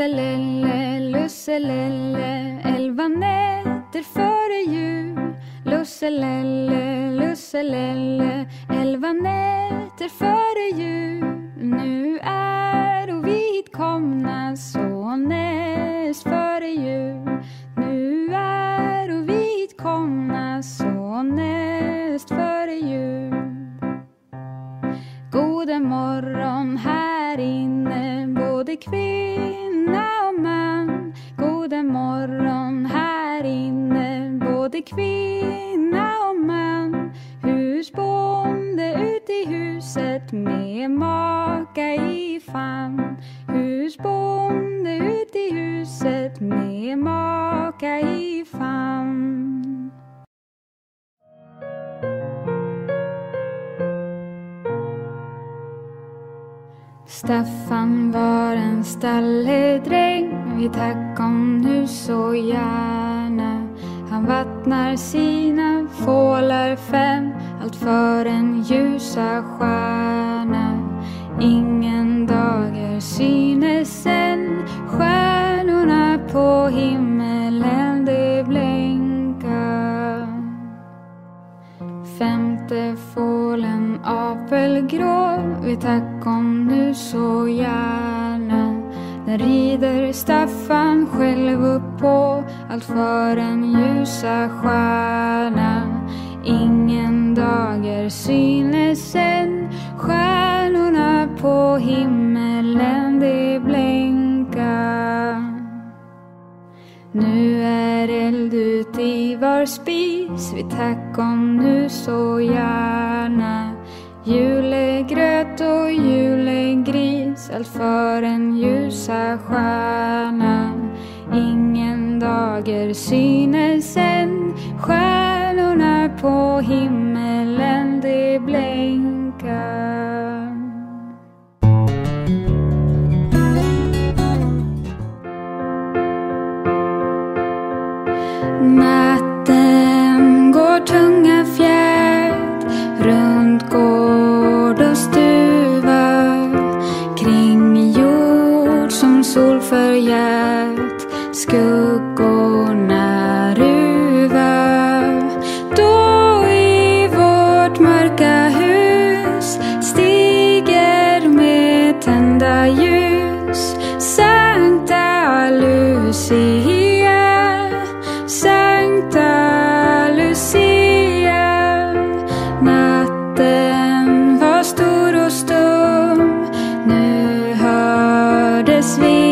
Lusselelle, lusselelle, elva nätter före jul. Lusselelle, lusselelle, elva nätter före jul. Nu är vi hitkomna så näst före jul. Nu är vi hitkomna så näst före jul. Gode morgon här inne, både kvinna och man. Gode morgon här inne, både kvinna och man. Husbonde ut i huset med maka i famn. Husbonde ut i huset med maka i famn. Staffan var en stalledräng vi tack om nu så gärna. Han vattnar sina fålar fem, allt för en ljusa stjärna. Ingen dager synes än, stjärnorna på himlen apelgrå vi tack om nu så gärna. Den rider Staffan själv upp på allt för en ljusa stjärna. Ingen dager synes än stjärnorna på himmelen de blänka nu är eld ut i var spis, vi tack om nu så gärna. Julegröt och julegris, allt för en ljusa stjärna. Ingen dager synes än, stjärnorna på himlen förgät skuggorna ruva. Då i vårt mörka hus stiger med tända ljus. Sankta Lucia Sankta Lucia. Natten var stor och stum Nu hördes vi.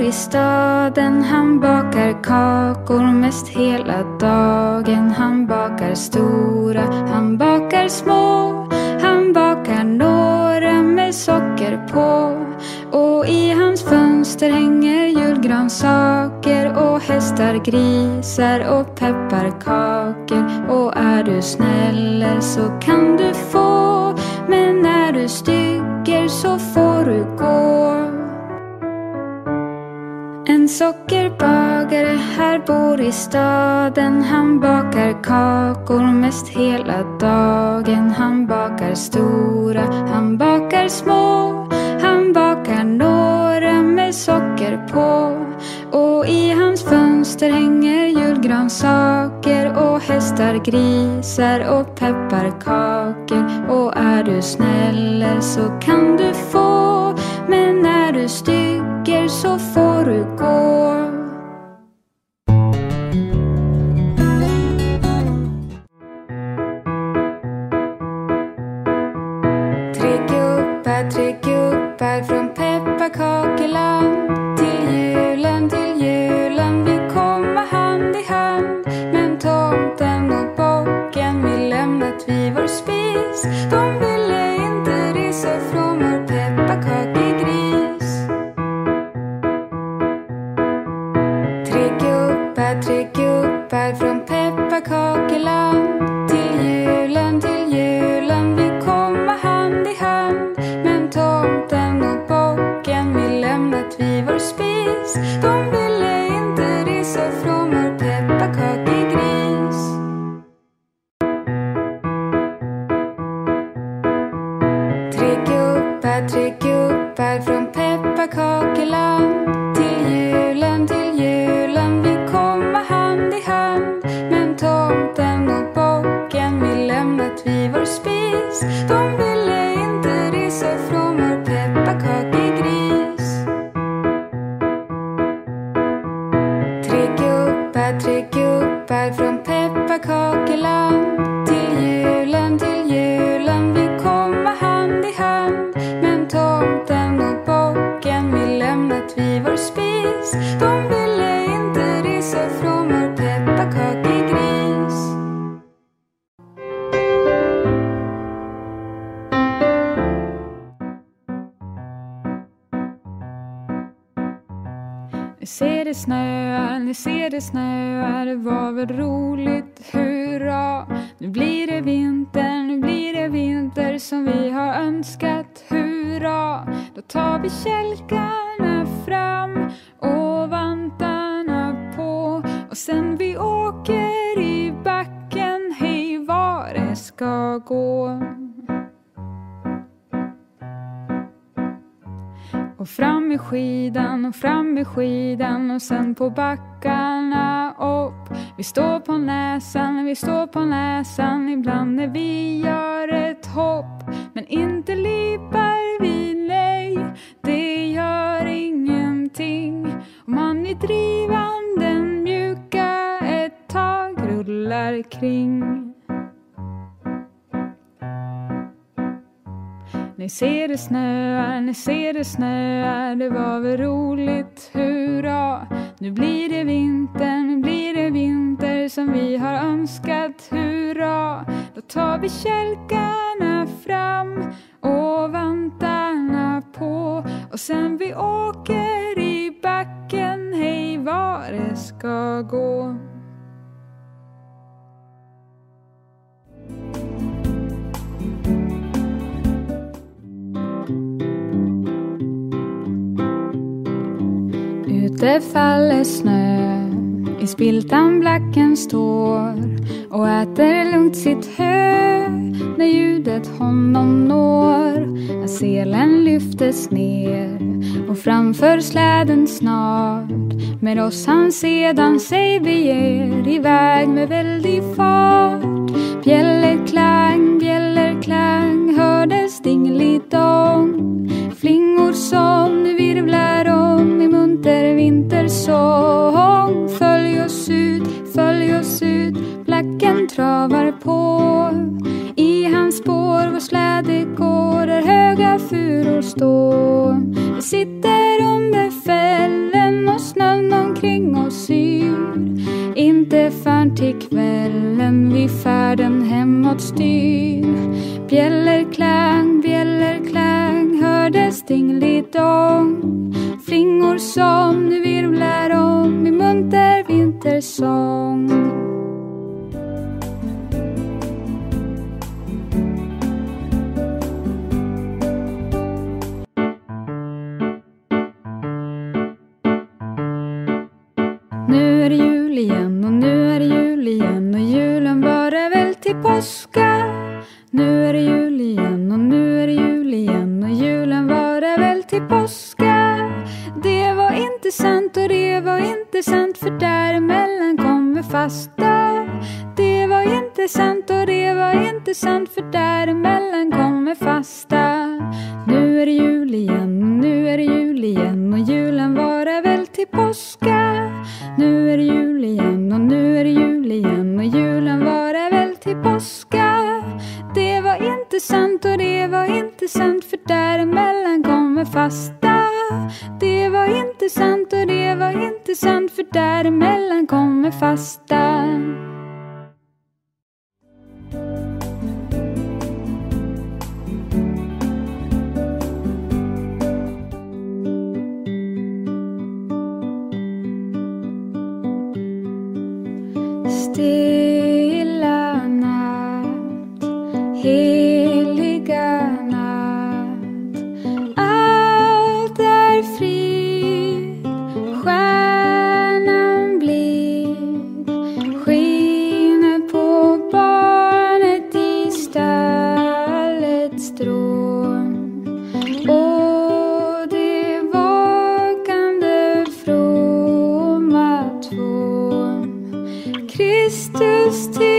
Bor i staden. Han bakar kakor mest hela dagen. Han bakar stora, han bakar små. Han bakar några med socker på. Och i hans fönster hänger julgransaker Och hästar, grisar och pepparkakor Och är du snäller så kan du få Men är du stygger så får du gå en sockerbagare här bor i staden. Han bakar kakor mest hela dagen. Han bakar stora, han bakar små. Han bakar några med socker på. Och i hans fönster hänger julgransaker och hästar, grisar och pepparkakor. Och är du snäll så kan du få, men är du stygger så får du går. Tre gubbar, tre gubbar från pepparkakeland till julen, till julen vi komma hand i hand. Men tomten och bocken vill lämnat vid vår spis. Tre gubbar, tre gubbar från pepparkakeland till julen, till julen vi komma hand i hand. Men tomten och bocken vill lämnat vid vår spis. De ville inte resa från önskat, hurra. Då tar vi kälkarna fram och vantarna på och sen vi åker i backen, hej var det ska gå. Och fram med skidan och fram med skidan och sen på backarna upp. Vi står på näsan, vi står på näsan ibland när vi gör ett hopp. Men inte lipar vi, nej, det gör ingenting. Om man i drivanden mjuka ett tag rullar kring. Ni ser det snöar, ni ser det snöar, det var väl roligt, hurra. Nu blir det vinter, nu blir det vinter som vi har önskat, hurra. Då tar vi kälkar fram och vantarna på och sen vi åker i backen, hej var det ska gå. Ute faller snö, i spiltan blacken står och äter lugnt sitt hö när ljudet honom når. När selen lyftes ner och framför släden snart med oss han sedan sig beger iväg med väldig fart. Bjällerklang, bjällerklang hördes dingelidong. Flingor som nu virvlar om i munter vintersång. Furor stå. Vi sitter under fällen och snön omkring oss yr. Inte förrän till kvällen vi färden hemåt styr. Nu är det jul igen och nu är det jul igen och julen varar väl till påska. Nu är det jul igen och nu är det jul igen och julen varar väl till påska. Det var inte sant och det var inte sant för däremellan kommer fasta. Det var inte sant och det var inte sant för däremellan kommer fasta. still sisters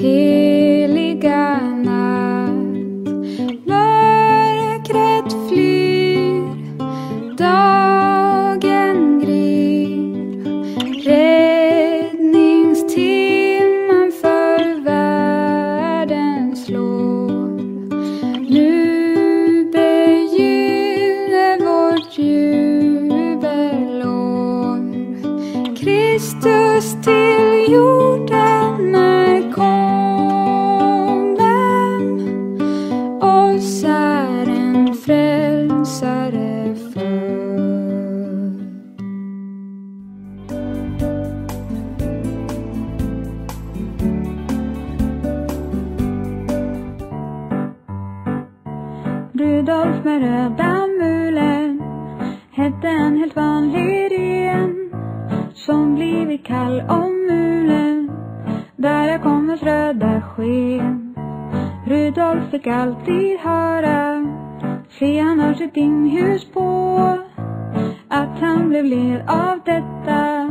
religar. Rudolf fick alltid höra, se han har sitt inhus på. Att han blev led av detta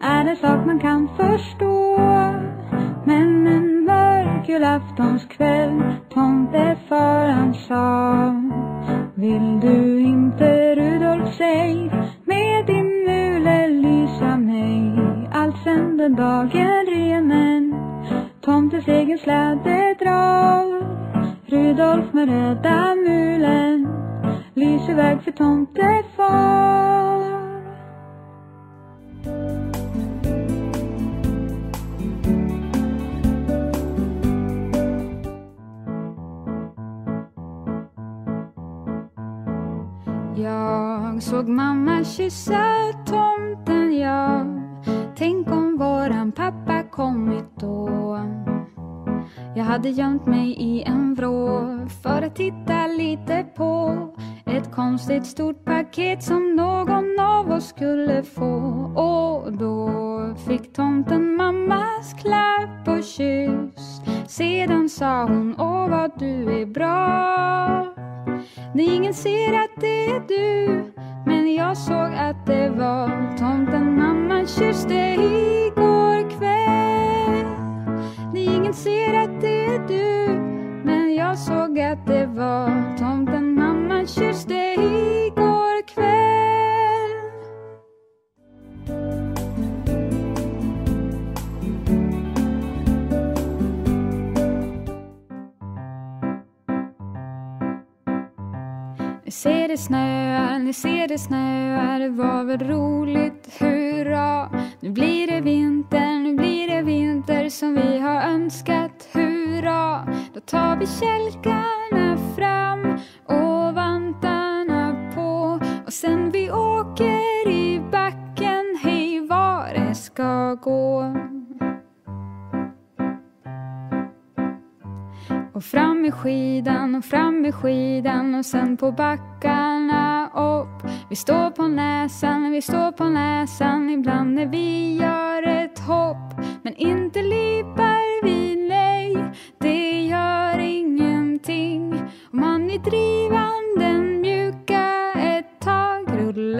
är en sak man kan förstå. Men en mörk julaftonskväll tomtefar han sa Vill du inte Rudolf säg med din mule lysa mig? Alltsen den dagen renen tomtens egen släde Rudolf med röda mulen lyser väg för tomtefar. Jag såg mamma kyssa tomten, jag Tänk om våran pappa kommit då. Hade gömt mig i en vrå för att titta lite på ett konstigt stort paket som någon av oss skulle få. Och då fick tomten mammas klapp och kyss. Sedan sa hon, åh vad du är bra. Nej, ingen ser att det är du Men jag såg att det var tomten mamma kysste igår kväll Nej, ingen ser att det är du. Men jag såg att det var tomten mamma kysste igår kväll. Ni ser det snöar, ni ser det snöar. Det var väl roligt, hurra. Nu blir det vinter, nu blir det vinter som vi har önskat. Då tar vi kälkarna fram och vantarna på och sen vi åker i backen, hej var det ska gå. Och fram med skidan och fram med skidan och sen på backarna upp. Vi står på näsan, vi står på näsan ibland när vi gör ett hopp. Men inte lipar vi,